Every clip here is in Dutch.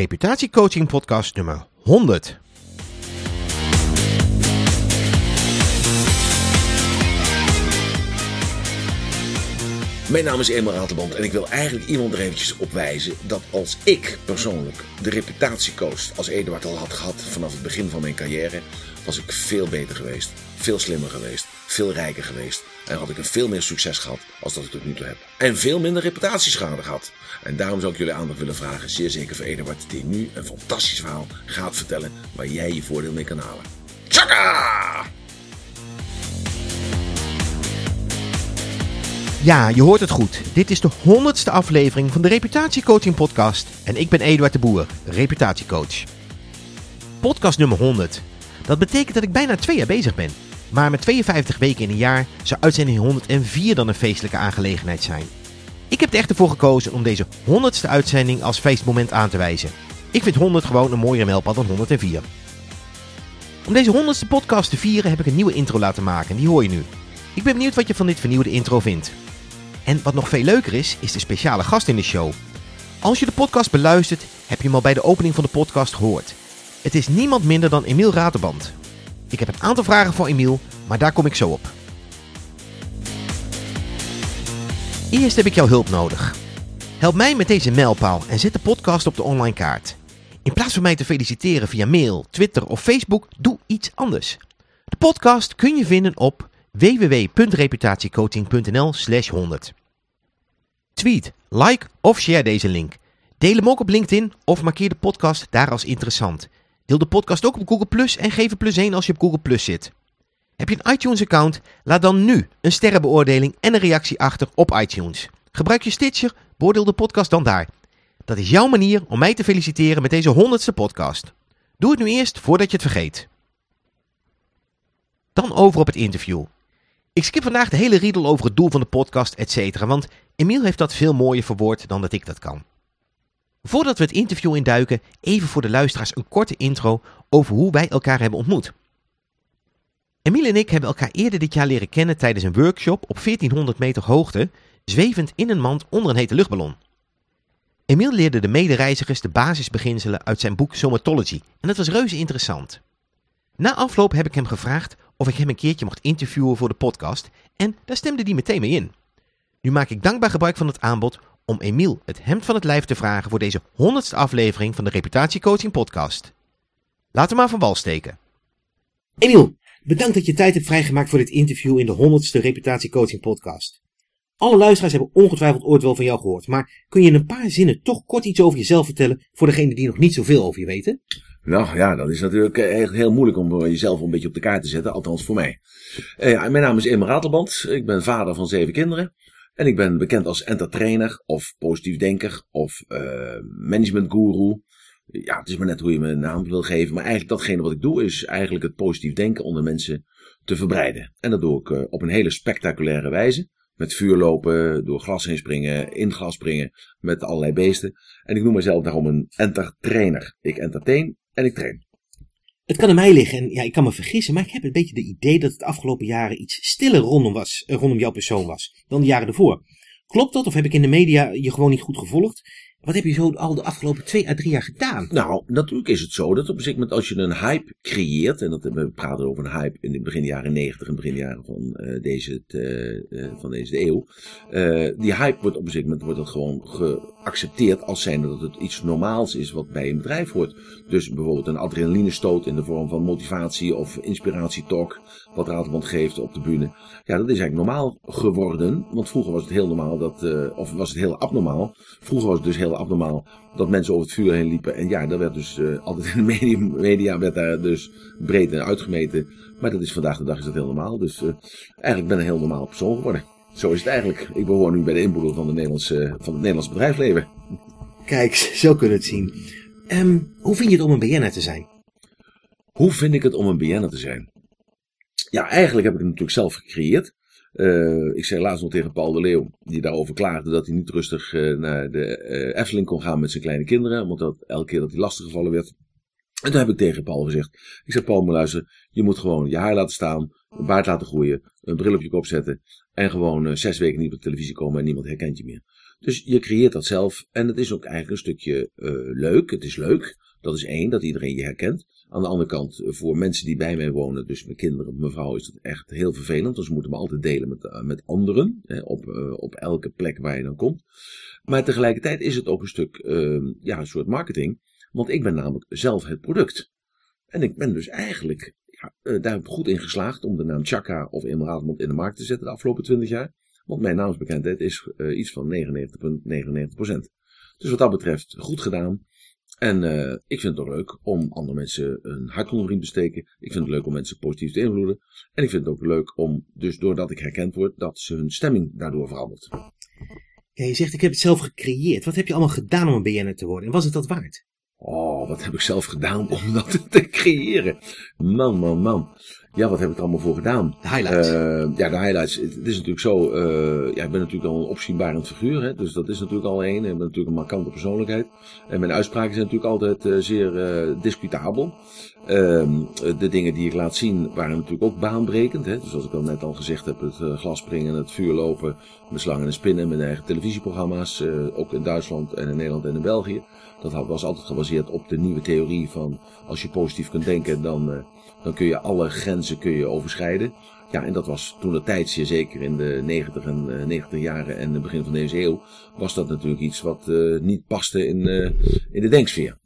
Reputatiecoaching podcast nummer 100. Mijn naam is Emil Ratelband en ik wil eigenlijk iemand er eventjes op wijzen dat als ik persoonlijk de reputatiecoach als Eduard al had gehad vanaf het begin van mijn carrière, was ik veel beter geweest, veel slimmer geweest, veel rijker geweest en had ik een veel meer succes gehad als dat ik tot nu toe heb. En veel minder reputatieschade gehad. En daarom zou ik jullie aandacht willen vragen, zeer zeker voor Eduard, die nu een fantastisch verhaal gaat vertellen waar jij je voordeel mee kan halen. Tjaka! Ja, je hoort het goed. Dit is de honderdste aflevering van de Reputatiecoaching podcast. En ik ben Eduard de Boer, reputatiecoach. Podcast nummer 100. Dat betekent dat ik bijna twee jaar bezig ben. Maar met 52 weken in een jaar zou uitzending 104 dan een feestelijke aangelegenheid zijn. Ik heb er echt ervoor gekozen om deze 100ste uitzending als feestmoment aan te wijzen. Ik vind 100 gewoon een mooier mijlpaal dan 104. Om deze 100ste podcast te vieren heb ik een nieuwe intro laten maken. Die hoor je nu. Ik ben benieuwd wat je van dit vernieuwde intro vindt. En wat nog veel leuker is, is de speciale gast in de show. Als je de podcast beluistert, heb je hem al bij de opening van de podcast gehoord. Het is niemand minder dan Emiel Raterband. Ik heb een aantal vragen voor Emiel, maar daar kom ik zo op. Eerst heb ik jouw hulp nodig. Help mij met deze mijlpaal en zet de podcast op de online kaart. In plaats van mij te feliciteren via mail, Twitter of Facebook, doe iets anders. De podcast kun je vinden op www.reputatiecoaching.nl slash 100. Tweet, like of share deze link. Deel hem ook op LinkedIn of markeer de podcast daar als interessant. Deel de podcast ook op Google Plus en geef een plus 1 als je op Google Plus zit. Heb je een iTunes account? Laat dan nu een sterrenbeoordeling en een reactie achter op iTunes. Gebruik je Stitcher? Beoordeel de podcast dan daar. Dat is jouw manier om mij te feliciteren met deze 100ste podcast. Doe het nu eerst voordat je het vergeet. Dan over op het interview. Ik skip vandaag de hele riedel over het doel van de podcast, etc. Want Emiel heeft dat veel mooier verwoord dan dat ik dat kan. Voordat we het interview induiken, even voor de luisteraars een korte intro over hoe wij elkaar hebben ontmoet. Emiel en ik hebben elkaar eerder dit jaar leren kennen tijdens een workshop op 1400 meter hoogte, zwevend in een mand onder een hete luchtballon. Emiel leerde de medereizigers de basisbeginselen uit zijn boek Somatology en dat was reuze interessant. Na afloop heb ik hem gevraagd of ik hem een keertje mocht interviewen voor de podcast en daar stemde hij meteen mee in. Nu maak ik dankbaar gebruik van het aanbod om Emiel het hemd van het lijf te vragen voor deze honderdste aflevering van de Reputatiecoaching podcast. Laten we maar van wal steken. Emiel, bedankt dat je tijd hebt vrijgemaakt voor dit interview in de honderdste Reputatiecoaching podcast. Alle luisteraars hebben ongetwijfeld ooit wel van jou gehoord, maar kun je in een paar zinnen toch kort iets over jezelf vertellen voor degenen die nog niet zoveel over je weten? Nou ja, dat is natuurlijk echt heel moeilijk om jezelf een beetje op de kaart te zetten, althans voor mij. Eh, mijn naam is Emma Ratelband, ik ben vader van zeven kinderen. En ik ben bekend als entertrainer of positief denker of uh, management guru. Ja, het is maar net hoe je me een naam wil geven. Maar eigenlijk datgene wat ik doe is eigenlijk het positief denken onder mensen te verbreiden. En dat doe ik uh, op een hele spectaculaire wijze. Met vuur lopen, door glas heen springen, in glas springen, met allerlei beesten. En ik noem mezelf daarom een entertrainer. Ik entertain en ik train. Het kan aan mij liggen en ja, ik kan me vergissen, maar ik heb een beetje de idee dat het afgelopen jaren iets stiller rondom, was, eh, rondom jouw persoon was dan de jaren ervoor. Klopt dat of heb ik in de media je gewoon niet goed gevolgd? Wat heb je zo al de afgelopen twee à drie jaar gedaan? Nou, natuurlijk is het zo dat op een gegeven moment als je een hype creëert, en dat we praten over een hype in de begin jaren 90 en begin jaren van, uh, deze, uh, van deze eeuw, die hype wordt op een gegeven moment wordt gewoon geaccepteerd als zijnde dat het iets normaals is wat bij een bedrijf hoort. Dus bijvoorbeeld een adrenalinestoot in de vorm van motivatie of inspiratietalk, wat Raadband geeft op de bühne. Ja, dat is eigenlijk normaal geworden, want vroeger was het heel normaal dat, of was het heel abnormaal. Vroeger was het dus heel abnormaal dat mensen over het vuur heen liepen. En ja, dat werd dus uh, altijd in de media, media werd daar dus breed en uitgemeten. Maar dat is vandaag de dag is dat heel normaal. Dus uh, eigenlijk ben ik een heel normaal persoon geworden. Zo is het eigenlijk. Ik behoor nu bij de inboedel van, de Nederlandse, van het Nederlandse bedrijfsleven. Kijk, zo kunnen we het zien. Um, hoe vind je het om een BN'er te zijn? Hoe vind ik het om een BN'er te zijn? Ja, eigenlijk heb ik het natuurlijk zelf gecreëerd. Uh, ik zei laatst nog tegen Paul de Leeuw, die daarover klaagde dat hij niet rustig uh, naar de uh, Efteling kon gaan met zijn kleine kinderen, omdat dat, elke keer dat hij lastiggevallen werd. En toen heb ik tegen Paul gezegd, ik zei Paul, maar luister, je moet gewoon je haar laten staan, een baard laten groeien, een bril op je kop zetten en gewoon zes weken niet op de televisie komen en niemand herkent je meer. Dus je creëert dat zelf en het is ook eigenlijk een stukje leuk. Het is leuk, dat is één, dat iedereen je herkent. Aan de andere kant, voor mensen die bij mij wonen, dus mijn kinderen, mijn vrouw, is het echt heel vervelend. Dus ze moeten me altijd delen met, met anderen, hè, op, uh, op elke plek waar je dan komt. Maar tegelijkertijd is het ook een stuk, uh, ja, een soort marketing. Want ik ben namelijk zelf het product. En ik ben dus eigenlijk ja, daar goed in geslaagd om de naam Chaka of Emeraldmond in de markt te zetten de afgelopen 20 jaar. Want mijn naamsbekendheid is uh, iets van 99,99%. Dus wat dat betreft goed gedaan. En uh, ik vind het ook leuk om andere mensen een hart te steken. Ik vind het leuk om mensen positief te invloeden. En ik vind het ook leuk om, dus doordat ik herkend word, dat ze hun stemming daardoor verandert. Ja, je zegt ik heb het zelf gecreëerd. Wat heb je allemaal gedaan om een BN'er te worden? En was het dat waard? Oh, wat heb ik zelf gedaan om dat te creëren? Man, man, man. Ja, wat heb ik er allemaal voor gedaan? De highlights. Uh, ja, de highlights. Het is natuurlijk zo. Uh, ja, ik ben natuurlijk al een opzienbarend figuur. Hè, dus dat is natuurlijk al één. Ik ben natuurlijk een markante persoonlijkheid. En mijn uitspraken zijn natuurlijk altijd uh, zeer discutabel. Ehm, de dingen die ik laat zien waren natuurlijk ook baanbrekend. Hè? Dus zoals ik al net al gezegd heb, het uh, glasspringen, het vuur lopen, met slangen en spinnen, mijn eigen televisieprogramma's, uh, ook in Duitsland en in Nederland en in België. Dat was altijd gebaseerd op de nieuwe theorie van als je positief kunt denken, dan, uh, dan kun je alle grenzen kun je overschrijden. Ja, en dat was toen de tijd, zeker in de 90 en 90 jaren en het begin van deze eeuw, was dat natuurlijk iets wat niet paste in, in de denksfeer.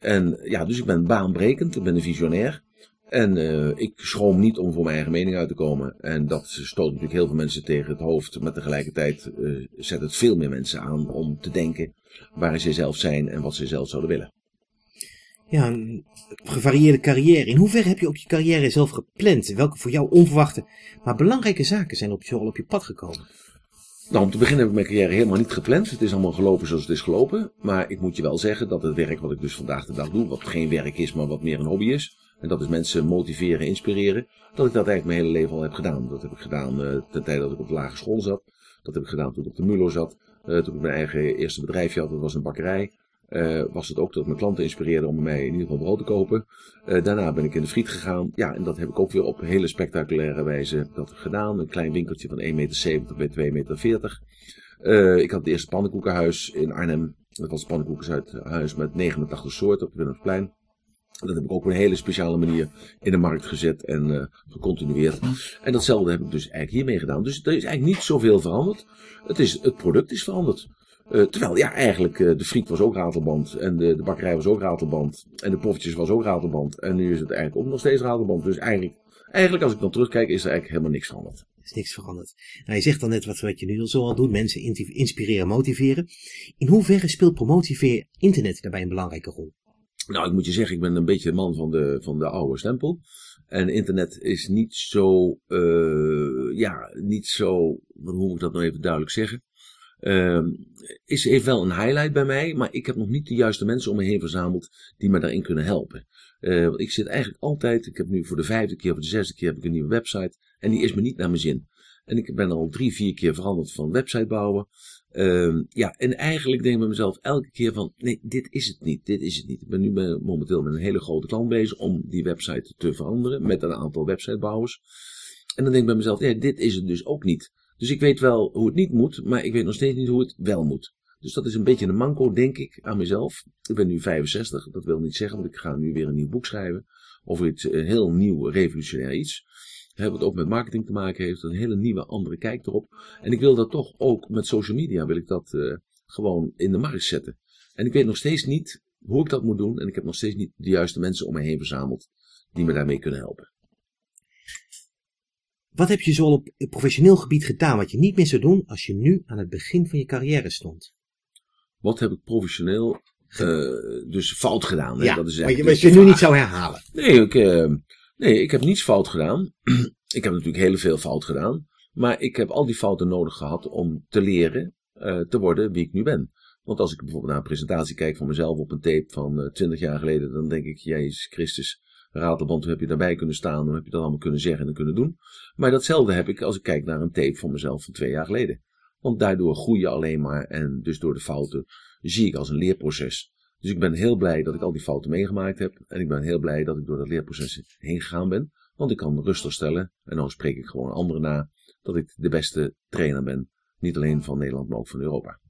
En ja, dus ik ben baanbrekend, ik ben een visionair. En uh, ik schroom niet om voor mijn eigen mening uit te komen. En dat stoot natuurlijk heel veel mensen tegen het hoofd. Maar tegelijkertijd uh, zet het veel meer mensen aan om te denken waar ze zelf zijn en wat ze zelf zouden willen. Ja, een gevarieerde carrière. In hoeverre heb je ook je carrière zelf gepland? Welke voor jou onverwachte, maar belangrijke zaken zijn op je, al op je pad gekomen? Nou, om te beginnen heb ik mijn carrière helemaal niet gepland. Het is allemaal gelopen zoals het is gelopen. Maar ik moet je wel zeggen dat het werk wat ik dus vandaag de dag doe, wat geen werk is, maar wat meer een hobby is. En dat is mensen motiveren, inspireren. Dat ik dat eigenlijk mijn hele leven al heb gedaan. Dat heb ik gedaan uh, ten tijde dat ik op de lagere school zat. Dat heb ik gedaan toen ik op de MULO zat. Uh, toen ik mijn eigen eerste bedrijfje had, dat was een bakkerij. Uh, was het ook dat mijn klanten inspireerden om mij in ieder geval brood te kopen. Uh, daarna ben ik in de friet gegaan. Ja, en dat heb ik ook weer op hele spectaculaire wijze dat gedaan. Een klein winkeltje van 1,70 meter bij 2,40 meter. Uh, ik had het eerste pannenkoekenhuis in Arnhem. Dat was pannenkoekenshuis met 89 soorten op het Willemsplein. Dat heb ik ook op een hele speciale manier in de markt gezet en gecontinueerd. En datzelfde heb ik dus eigenlijk hiermee gedaan. Dus er is eigenlijk niet zoveel veranderd. Het, is, het product is veranderd. Uh, terwijl, ja, eigenlijk uh, de friet was ook ratelband. En de, de bakkerij was ook ratelband. En de poffertjes was ook ratelband. En nu is het eigenlijk ook nog steeds ratelband. Dus eigenlijk, eigenlijk als ik dan terugkijk, is er eigenlijk helemaal niks veranderd. Er is niks veranderd. Nou, je zegt dan net wat, wat je nu zo al doet. Mensen inspireren, motiveren. In hoeverre speelt promotie via internet daarbij een belangrijke rol? Nou, ik moet je zeggen, ik ben een beetje een man van de, van de oude stempel. En internet is niet zo, uh, ja, niet zo, hoe moet ik dat nou even duidelijk zeggen? Uh, is, heeft wel een highlight bij mij, maar ik heb nog niet de juiste mensen om me heen verzameld die me daarin kunnen helpen. Uh, want ik zit eigenlijk altijd, ik heb nu voor de vijfde keer of de zesde keer heb ik een nieuwe website en die is me niet naar mijn zin. En ik ben al drie, vier keer veranderd van website bouwen. Uh, ja, en eigenlijk denk ik bij mezelf elke keer van, nee, dit is het niet, dit is het niet. Ik ben nu momenteel met een hele grote klant bezig om die website te veranderen met een aantal websitebouwers. En dan denk ik bij mezelf, ja, dit is het dus ook niet. Dus ik weet wel hoe het niet moet, maar ik weet nog steeds niet hoe het wel moet. Dus dat is een beetje een manco, denk ik, aan mezelf. Ik ben nu 65, dat wil niet zeggen, want ik ga nu weer een nieuw boek schrijven. Over iets, heel nieuw, revolutionair iets. Wat ook met marketing te maken heeft, een hele nieuwe, andere kijk erop. En ik wil dat toch ook met social media, wil ik dat uh, gewoon in de markt zetten. En ik weet nog steeds niet hoe ik dat moet doen. En ik heb nog steeds niet de juiste mensen om me heen verzameld die me daarmee kunnen helpen. Wat heb je zo op professioneel gebied gedaan wat je niet meer zou doen als je nu aan het begin van je carrière stond? Wat heb ik professioneel uh, dus fout gedaan? Hè? Ja, dat is wat je, wat je nu niet zou herhalen. Nee, ik, uh, nee, ik heb niets fout gedaan. ik heb natuurlijk heel veel fout gedaan. Maar ik heb al die fouten nodig gehad om te leren uh, te worden wie ik nu ben. Want als ik bijvoorbeeld naar een presentatie kijk van mezelf op een tape van 20 jaar geleden, dan denk ik, Jezus Christus, Hoe heb je daarbij kunnen staan? Hoe heb je dat allemaal kunnen zeggen en kunnen doen? Maar datzelfde heb ik als ik kijk naar een tape van mezelf van twee jaar geleden. Want daardoor groei je alleen maar en dus door de fouten zie ik als een leerproces. Dus ik ben heel blij dat ik al die fouten meegemaakt heb. En ik ben heel blij dat ik door dat leerproces heen gegaan ben. Want ik kan rustig stellen, en dan spreek ik gewoon anderen na, dat ik de beste trainer ben. Niet alleen van Nederland, maar ook van Europa.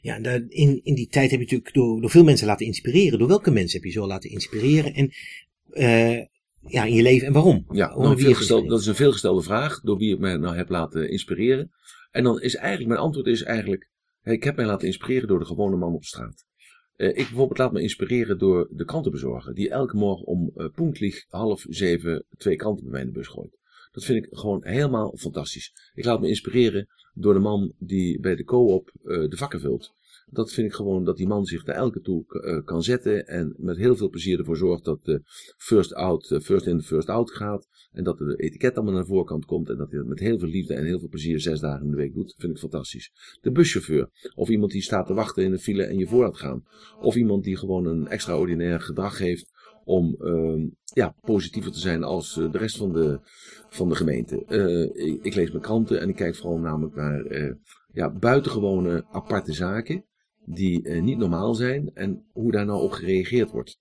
Ja, in, in die tijd heb je natuurlijk door, door veel mensen laten inspireren. Door welke mensen heb je zo laten inspireren? En uh, ja, in je leven en waarom? Ja, nou, veelgesteld, dat is een veelgestelde vraag. Door wie ik mij nou heb laten inspireren. En dan is eigenlijk, mijn antwoord is eigenlijk, ik heb mij laten inspireren door de gewone man op straat. Uh, ik bijvoorbeeld laat me inspireren door de krantenbezorger. Die elke morgen om uh, half zeven twee kranten bij mij in de bus gooit. Dat vind ik gewoon helemaal fantastisch. Ik laat me inspireren door de man die bij de co-op uh, de vakken vult. Dat vind ik gewoon dat die man zich daar elke toe uh, kan zetten en met heel veel plezier ervoor zorgt dat de first out, first in, first out gaat. En dat de etiket allemaal naar de voorkant komt en dat hij dat met heel veel liefde en heel veel plezier zes dagen in de week doet. Vind ik fantastisch. De buschauffeur. Of iemand die staat te wachten in de file en je voor laat gaan. Of iemand die gewoon een extraordinair gedrag heeft om uh, ja, positiever te zijn als de rest van de, van de gemeente. Uh, ik, lees mijn kranten en ik kijk vooral namelijk naar uh, ja, buitengewone aparte zaken die niet normaal zijn en hoe daar nou op gereageerd wordt.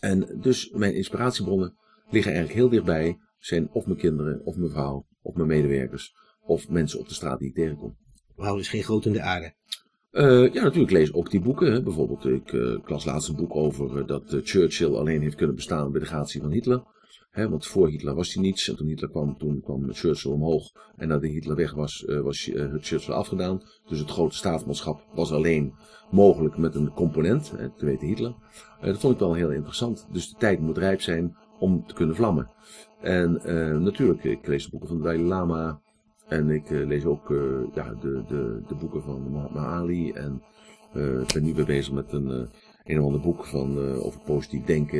En dus mijn inspiratiebronnen liggen eigenlijk heel dichtbij, zijn of mijn kinderen, of mijn vrouw, of mijn medewerkers, of mensen op de straat die ik tegenkom. Wauw, dus geen groot in de aarde. Uh, ja, natuurlijk lees ook die boeken. Hè. Bijvoorbeeld, ik, uh, las laatst een boek over uh, dat Churchill alleen heeft kunnen bestaan bij de gratie van Hitler. Hè, want voor Hitler was hij niets. En toen Hitler kwam, toen kwam Churchill omhoog. En nadat Hitler weg was, was Churchill afgedaan. Dus het grote staatsmanschap was alleen mogelijk met een component, hè, te weten Hitler. dat vond ik wel heel interessant. Dus de tijd moet rijp zijn om te kunnen vlammen. En natuurlijk, ik lees de boeken van de Dalai Lama. En ik uh, lees ook ja, de, de, de boeken van Mahatma Ali. En uh, ik ben nu weer bezig met een, een of ander boek van, over positief denken,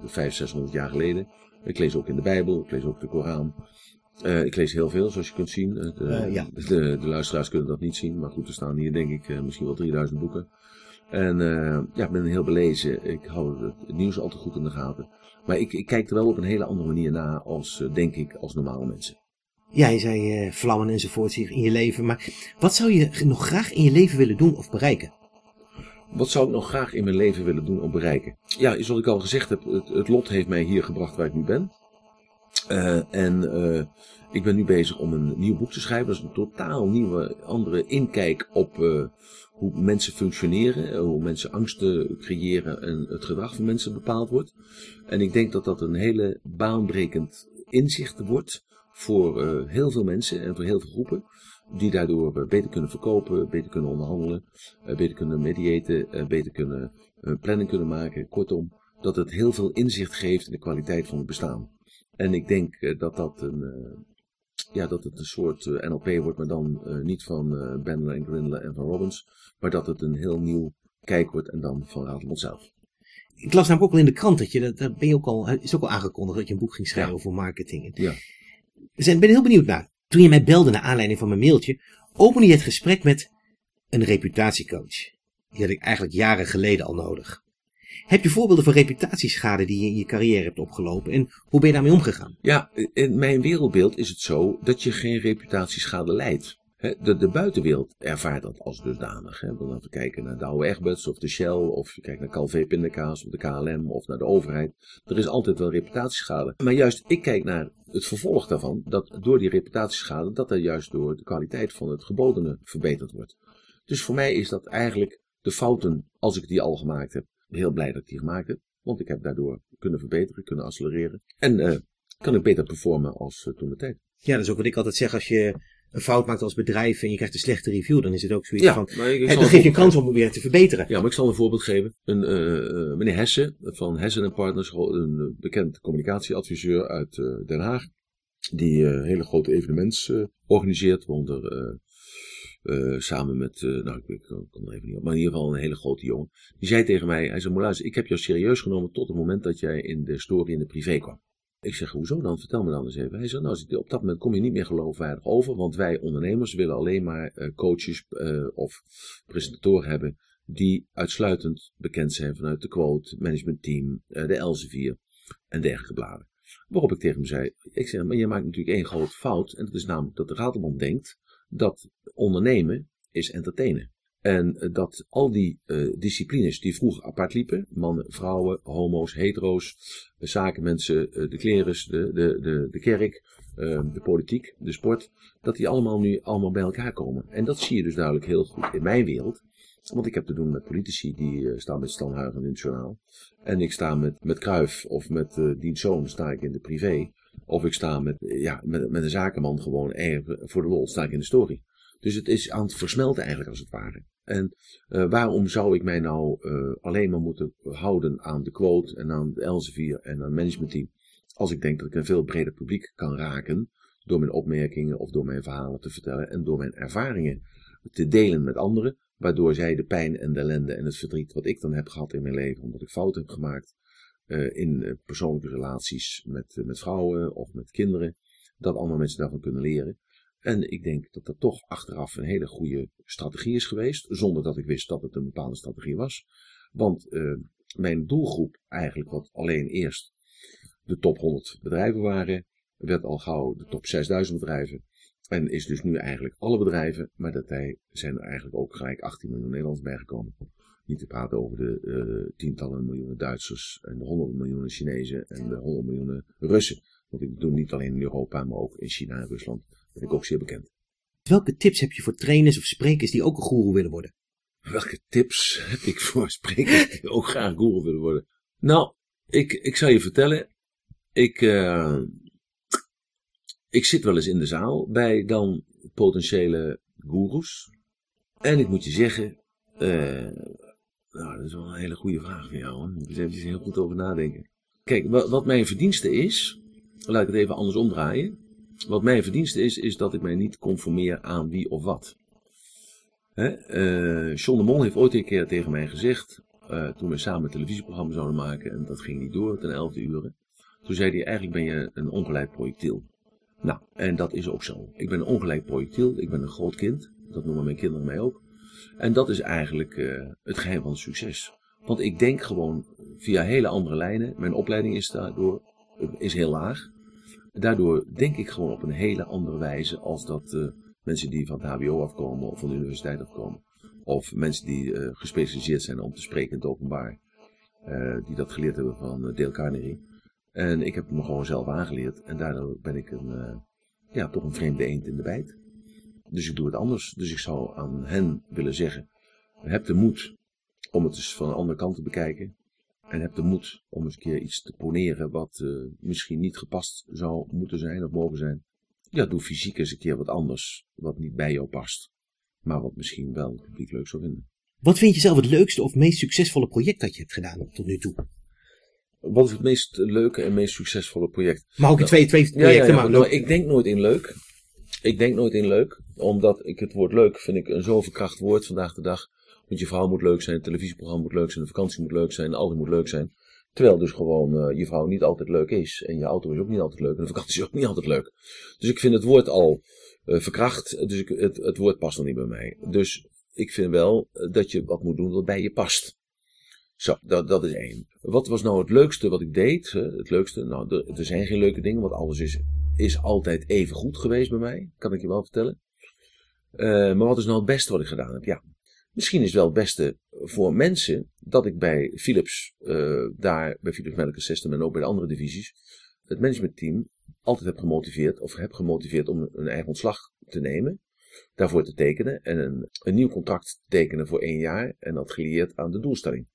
de 500, 600 jaar geleden. Ik lees ook in de Bijbel, ik lees ook de Koran. ik lees heel veel, zoals je kunt zien. De, ja. de, de, luisteraars kunnen dat niet zien, maar goed, er staan hier denk ik misschien wel 3000 boeken. En ja, ik ben heel belezen. Ik hou het, het, nieuws altijd goed in de gaten. Maar ik, ik kijk er wel op een hele andere manier naar als, denk ik, als normale mensen. Ja, je zei uh, vlammen enzovoort in je leven. Maar wat zou je nog graag in je leven willen doen of bereiken? Wat zou ik nog graag in mijn leven willen doen of bereiken? Ja, zoals ik al gezegd heb, het, lot heeft mij hier gebracht waar ik nu ben. Uh, en uh, ik ben nu bezig om een nieuw boek te schrijven. Dat is een totaal nieuwe, andere inkijk op hoe mensen functioneren. Hoe mensen angsten creëren en het gedrag van mensen bepaald wordt. En ik denk dat dat een hele baanbrekend inzicht wordt voor uh, heel veel mensen en voor heel veel groepen. Die daardoor uh, beter kunnen verkopen, beter kunnen onderhandelen, uh, beter kunnen mediëten, beter kunnen planning kunnen maken. Kortom, dat het heel veel inzicht geeft in de kwaliteit van het bestaan. En ik denk dat dat een, ja, dat het een soort NLP wordt, maar dan niet van Bandler en Grindler en van Robbins. Maar dat het een heel nieuw kijk wordt en dan van Radelmond zelf. Ik las namelijk ook al in de krant dat je, dat ben je ook al, is ook al aangekondigd dat je een boek ging schrijven ja. over marketing. Ja. Ik ben heel benieuwd naar. Toen je mij belde naar aanleiding van mijn mailtje, opende je het gesprek met een reputatiecoach. Die had ik eigenlijk jaren geleden al nodig. Heb je voorbeelden van reputatieschade die je in je carrière hebt opgelopen en hoe ben je daarmee omgegaan? Ja, in mijn wereldbeeld is het zo dat je geen reputatieschade leidt. De, buitenwereld ervaart dat als dusdanig. Hè. We even kijken naar de oude Egberts of de Shell, of je kijkt naar Calvé Pindakaas of de KLM of naar de overheid. Er is altijd wel reputatieschade. Maar juist, ik kijk naar het vervolg daarvan, dat door die reputatieschade, dat er juist door de kwaliteit van het gebodene verbeterd wordt. Dus voor mij is dat eigenlijk de fouten, als ik die al gemaakt heb, heel blij dat ik die gemaakt heb. Want ik heb daardoor kunnen verbeteren, kunnen accelereren. En uh, kan ik beter performen als uh, toen de tijd. Ja, dat is ook wat ik altijd zeg als je een fout maakt als bedrijf en je krijgt een slechte review, dan is het ook zoiets ja, van, ik, ik dan geef je een kans om weer te verbeteren. Ja, maar ik zal een voorbeeld geven. Een, uh, meneer Hessen van Hessen Partners, een bekend communicatieadviseur uit uh, Den Haag, die uh, hele grote evenementen organiseert, waaronder samen met, nou ik, ik kan er even niet op, maar in ieder geval een hele grote jongen. Die zei tegen mij, hij zei, Moulaz, ik heb jou serieus genomen tot het moment dat jij in de story in de privé kwam. Ik zeg, hoezo dan? Vertel me dan eens even. Hij zegt, nou, op dat moment kom je niet meer geloofwaardig over, want wij ondernemers willen alleen maar uh, coaches uh, of presentatoren hebben die uitsluitend bekend zijn vanuit de quote, managementteam, uh, de Elsevier en dergelijke bladen. Waarop ik tegen hem zei, ik zeg, maar je maakt natuurlijk één grote fout, en dat is namelijk dat de Ratelband denkt dat ondernemen is entertainen. En dat al die uh, disciplines die vroeger apart liepen, mannen, vrouwen, homo's, hetero's, zakenmensen, uh, de klerus, de, de, de, de kerk, uh, de politiek, de sport, dat die allemaal nu allemaal bij elkaar komen. En dat zie je dus duidelijk heel goed in mijn wereld. Want ik heb te doen met politici die staan met Stan Huygen in het journaal. En ik sta met, met Kruif of met uh, Dien Zoon sta ik in de privé. Of ik sta met, ja, met, met een zakenman gewoon voor de lol sta ik in de story. Dus het is aan het versmelten eigenlijk als het ware. En uh, waarom zou ik mij nou uh, alleen maar moeten houden aan de quote en aan het Elsevier en aan het managementteam. Als ik denk dat ik een veel breder publiek kan raken door mijn opmerkingen of door mijn verhalen te vertellen en door mijn ervaringen te delen met anderen. Waardoor zij de pijn en de ellende en het verdriet wat ik dan heb gehad in mijn leven, omdat ik fouten heb gemaakt uh, in persoonlijke relaties met, met vrouwen of met kinderen, dat allemaal mensen daarvan kunnen leren. En ik denk dat dat toch achteraf een hele goede strategie is geweest, zonder dat ik wist dat het een bepaalde strategie was. Want uh, mijn doelgroep, eigenlijk wat alleen eerst de top 100 bedrijven waren, werd al gauw de top 6000 bedrijven. En is dus nu eigenlijk alle bedrijven, maar dat zijn er eigenlijk ook gelijk 18 miljoen Nederlanders bijgekomen. Niet te praten over de uh, tientallen miljoenen Duitsers en de honderden miljoenen Chinezen en de honderden miljoenen Russen. Want ik doe niet alleen in Europa, maar ook in China en Rusland ben ik ook zeer bekend. Welke tips heb je voor trainers of sprekers die ook een guru willen worden? Welke tips heb ik voor sprekers die ook graag guru willen worden? Nou, ik, ik zal je vertellen. Ik, uh, ik zit wel eens in de zaal bij dan potentiële gurus. En ik moet je zeggen, uh, nou, dat is wel een hele goede vraag voor jou. Hoor. Moet er even heel goed over nadenken. Kijk, wat, wat mijn verdienste is, laat ik het even anders omdraaien. Wat mijn verdienste is, is dat ik mij niet conformeer aan wie of wat. Hè? John de Mol heeft ooit een keer tegen mij gezegd, uh, toen we samen een televisieprogramma zouden maken, en dat ging niet door ten 11 uur. Toen zei hij, eigenlijk ben je een ongeleid projectiel. Nou, en dat is ook zo. Ik ben een ongeleid projectiel, ik ben een groot kind, dat noemen mijn kinderen mij ook. En dat is eigenlijk uh, het geheim van succes. Want ik denk gewoon via hele andere lijnen. Mijn opleiding is daardoor is heel laag. Daardoor denk ik gewoon op een hele andere wijze als dat uh, mensen die van het HBO afkomen of van de universiteit afkomen. Of mensen die uh, gespecialiseerd zijn om te spreken in het openbaar. Uh, die dat geleerd hebben van Dale Carnegie. En ik heb me gewoon zelf aangeleerd. En daardoor ben ik een, ja, toch een vreemde eend in de bijt. Dus ik doe het anders. Dus ik zou aan hen willen zeggen. Heb de moed om het eens van een andere kant te bekijken. En heb de moed om eens een keer iets te poneren wat uh, misschien niet gepast zou moeten zijn of mogen zijn. Ja, doe fysiek eens een keer wat anders, wat niet bij jou past. Maar wat misschien wel het publiek leuk zou vinden. Wat vind je zelf het leukste of meest succesvolle project dat je hebt gedaan tot nu toe? Wat is het meest leuke en meest succesvolle project? Maar ook in twee, twee projecten. Ja, ja, maar nou, ik denk nooit in leuk. Ik denk nooit in leuk, omdat ik het woord leuk vind ik een zo verkracht woord vandaag de dag. Want je vrouw moet leuk zijn, het televisieprogramma moet leuk zijn, de vakantie moet leuk zijn, alles moet leuk zijn. Terwijl dus gewoon uh, je vrouw niet altijd leuk is. En je auto is ook niet altijd leuk. En de vakantie is ook niet altijd leuk. Dus ik vind het woord al uh, verkracht. Dus ik, het, het woord past nog niet bij mij. Dus ik vind wel uh, dat je wat moet doen wat bij je past. Zo, dat, dat is één. Wat was nou het leukste wat ik deed? Het leukste? Nou, er, er zijn geen leuke dingen, want alles is, is altijd even goed geweest bij mij. Kan ik je wel vertellen. maar wat is nou het beste wat ik gedaan heb? Ja, Misschien is het wel het beste voor mensen dat ik bij Philips, uh, daar bij Philips Medical System en ook bij de andere divisies, het managementteam altijd heb gemotiveerd of heb gemotiveerd om een eigen ontslag te nemen, daarvoor te tekenen en een, een nieuw contract te tekenen voor één jaar en dat gelieerd aan de doelstelling.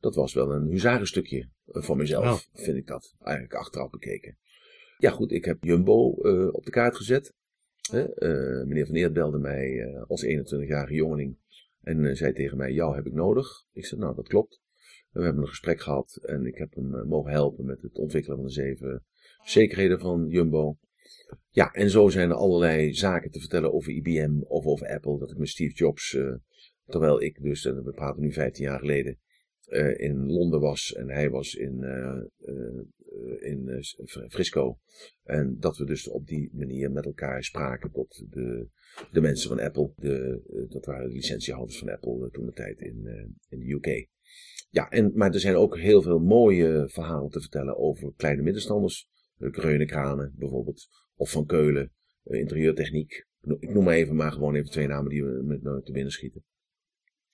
Dat was wel een huzarenstukje voor mezelf, vind ik dat, eigenlijk achteraf bekeken. Ja goed, ik heb Jumbo uh, op de kaart gezet. Uh, meneer Van Eert belde mij als 21-jarige jongeling en uh, zei tegen mij, jou heb ik nodig. Ik zei, nou dat klopt. We hebben een gesprek gehad en ik heb hem uh, mogen helpen met het ontwikkelen van de zeven zekerheden van Jumbo. Ja, en zo zijn er allerlei zaken te vertellen over IBM of over Apple. Dat ik met Steve Jobs, uh, terwijl ik dus, en we praten nu 15 jaar geleden, in Londen was en hij was in, in Frisco. En dat we dus op die manier met elkaar spraken tot de de mensen van Apple. De, eh, dat waren de licentiehouders van Apple eh, toen de tijd in, eh, in de UK. Ja, en, maar er zijn ook heel veel mooie verhalen te vertellen over kleine middenstanders. Kreunekranen bijvoorbeeld. Of Van Keulen, interieurtechniek. Ik noem maar even maar gewoon even twee namen die we te binnen schieten.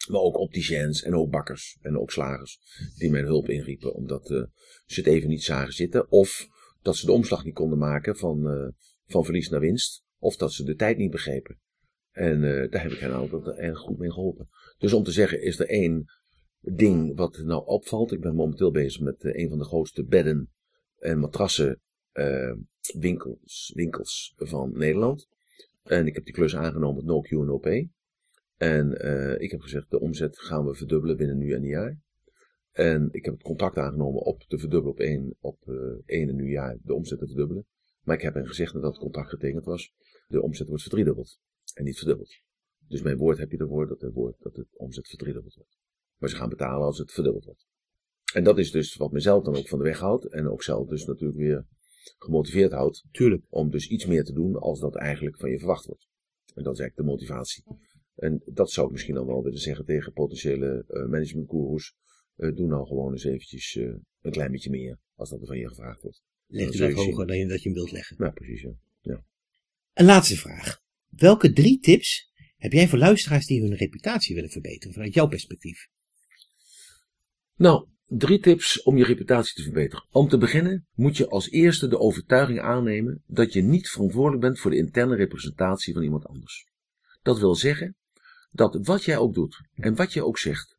Maar ook opticiens en ook bakkers en ook slagers die mijn hulp inriepen. Omdat uh, ze het even niet zagen zitten. Of dat ze de omslag niet konden maken van, uh, van verlies naar winst. Of dat ze de tijd niet begrepen. En uh, daar heb ik hen altijd erg goed mee geholpen. Dus om te zeggen, is er één ding wat nou opvalt. Ik ben momenteel bezig met een van de grootste bedden en matrassen winkels, winkels van Nederland. En ik heb die klus aangenomen met no Q en pay. En uh, ik heb gezegd, de omzet gaan we verdubbelen binnen nu en een jaar. En ik heb het contract aangenomen op te verdubbelen op één, op uh, één en een jaar de omzet te verdubbelen. Maar ik heb hen gezegd nadat het contract getekend was, de omzet wordt verdriedubbeld en niet verdubbeld. Dus mijn woord heb je ervoor dat de, woord, dat de omzet verdriedubbeld wordt. Maar ze gaan betalen als het verdubbeld wordt. En dat is dus wat mezelf dan ook van de weg houdt. En ook zelf dus natuurlijk weer gemotiveerd houdt. Tuurlijk. Om dus iets meer te doen als dat eigenlijk van je verwacht wordt. En dat is eigenlijk de motivatie. En dat zou ik misschien dan wel willen zeggen tegen potentiële uh, managementgoeroes. Uh, doe nou gewoon eens eventjes uh, een klein beetje meer als dat er van je gevraagd wordt. Leg dat hoger dan je, dat je hem wilt leggen. Ja, precies. Ja. ja. Een laatste vraag. Welke drie tips heb jij voor luisteraars die hun reputatie willen verbeteren vanuit jouw perspectief? Nou, drie tips om je reputatie te verbeteren. Om te beginnen moet je als eerste de overtuiging aannemen dat je niet verantwoordelijk bent voor de interne representatie van iemand anders. Dat wil zeggen dat wat jij ook doet en wat je ook zegt,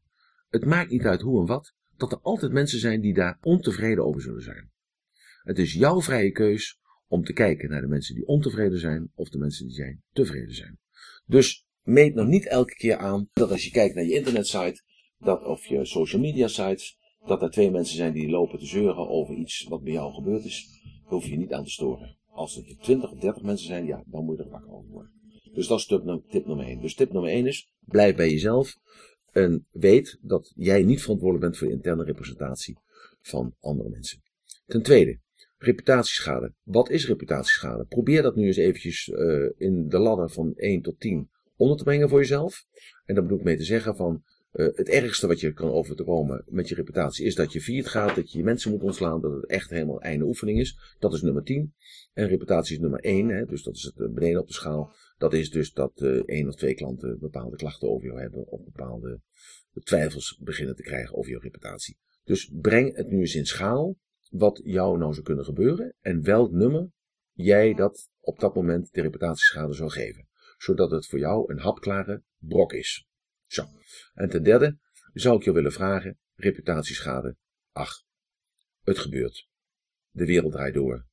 het maakt niet uit hoe en wat, dat er altijd mensen zijn die daar ontevreden over zullen zijn. Het is jouw vrije keus om te kijken naar de mensen die ontevreden zijn of de mensen die zijn tevreden zijn. Dus meet nog niet elke keer aan dat als je kijkt naar je internetsite, dat of je social media sites, dat er twee mensen zijn die lopen te zeuren over iets wat bij jou gebeurd is, hoef je niet aan te storen. Als er 20 of 30 mensen zijn, ja, dan moet je er wakker over worden. Dus dat is tip, nummer 1. Dus tip nummer 1 is, blijf bij jezelf en weet dat jij niet verantwoordelijk bent voor de interne representatie van andere mensen. Ten tweede, reputatieschade. Wat is reputatieschade? Probeer dat nu eens eventjes uh, in de ladder van 1 tot 10 onder te brengen voor jezelf. En daar bedoel ik mee te zeggen van, uh, het ergste wat je kan over te komen met je reputatie is dat je viert gaat, dat je je mensen moet ontslaan, dat het echt helemaal einde oefening is. Dat is nummer 10. En reputatie is nummer 1, hè, dus dat is het beneden op de schaal. Dat is dus dat uh, één of twee klanten bepaalde klachten over jou hebben, of bepaalde twijfels beginnen te krijgen over je reputatie. Dus breng het nu eens in schaal wat jou nou zou kunnen gebeuren en welk nummer jij dat op dat moment de reputatieschade zou geven. Zodat het voor jou een hapklare brok is. Zo. En ten derde zou ik je willen vragen, reputatieschade. Ach, het gebeurt. De wereld draait door.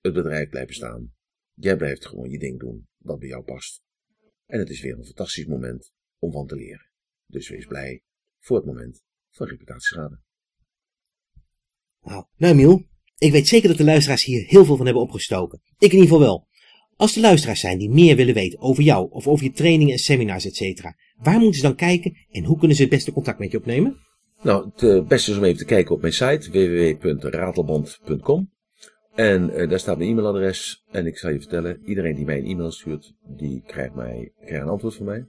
Het bedrijf blijft bestaan. Jij blijft gewoon je ding doen wat bij jou past. En het is weer een fantastisch moment om van te leren. Dus wees blij voor het moment van reputatieschade. Nou, nou Emiel, ik weet zeker dat de luisteraars hier heel veel van hebben opgestoken. Ik in ieder geval wel. Als er luisteraars zijn die meer willen weten over jou of over je trainingen en seminars, etc., waar moeten ze dan kijken en hoe kunnen ze het beste contact met je opnemen? Nou, het eh, beste is om even te kijken op mijn site www.ratelband.com. En uh, daar staat mijn e-mailadres. En ik zal je vertellen, iedereen die mij een e-mail stuurt, die krijgt, mij, krijgt een antwoord van mij.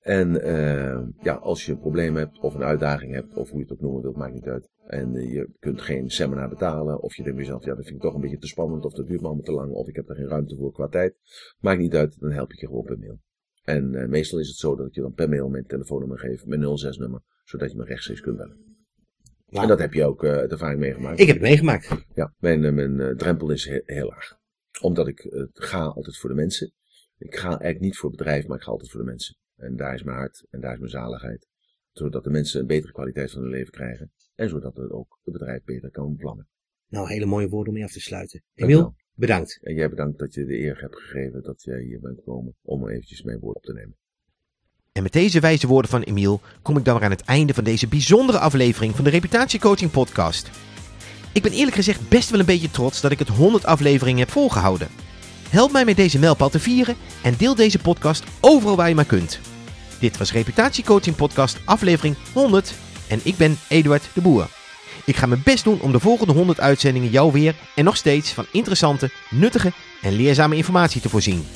En uh, ja, als je een probleem hebt of een uitdaging hebt, of hoe je het ook noemen wilt, maakt niet uit. En uh, je kunt geen seminar betalen, of je denkt jezelf, ja, dat vind ik toch een beetje te spannend, of dat duurt me allemaal te lang, of ik heb er geen ruimte voor qua tijd. Maakt niet uit, dan help ik je gewoon per mail. En uh, meestal is het zo dat ik je dan per mail mijn telefoonnummer geef, mijn 06-nummer, zodat je me rechtstreeks kunt bellen. En dat heb je ook uh, uit ervaring meegemaakt. Ik heb het meegemaakt. Ja, mijn, mijn drempel is heel, heel laag. Omdat ik ga altijd voor de mensen. Ik ga eigenlijk niet voor het bedrijf, maar ik ga altijd voor de mensen. En daar is mijn hart en daar is mijn zaligheid. Zodat de mensen een betere kwaliteit van hun leven krijgen. En zodat het ook het bedrijf beter kan plannen. Nou, hele mooie woorden om mee af te sluiten. Emiel, bedankt. En jij bedankt dat je de eer hebt gegeven dat jij hier bent gekomen om eventjes mijn woord op te nemen. En met deze wijze woorden van Emiel kom ik dan weer aan het einde van deze bijzondere aflevering van de Reputatiecoaching Podcast. Ik ben eerlijk gezegd best wel een beetje trots dat ik het 100 afleveringen heb volgehouden. Help mij met deze mijlpaal te vieren en deel deze podcast overal waar je maar kunt. Dit was Reputatiecoaching Podcast aflevering 100 en ik ben Eduard de Boer. Ik ga mijn best doen om de volgende 100 uitzendingen jou weer en nog steeds van interessante, nuttige en leerzame informatie te voorzien.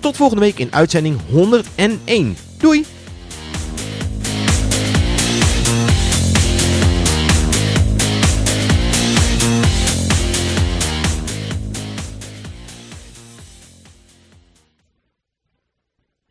Tot volgende week in uitzending 101. Doei!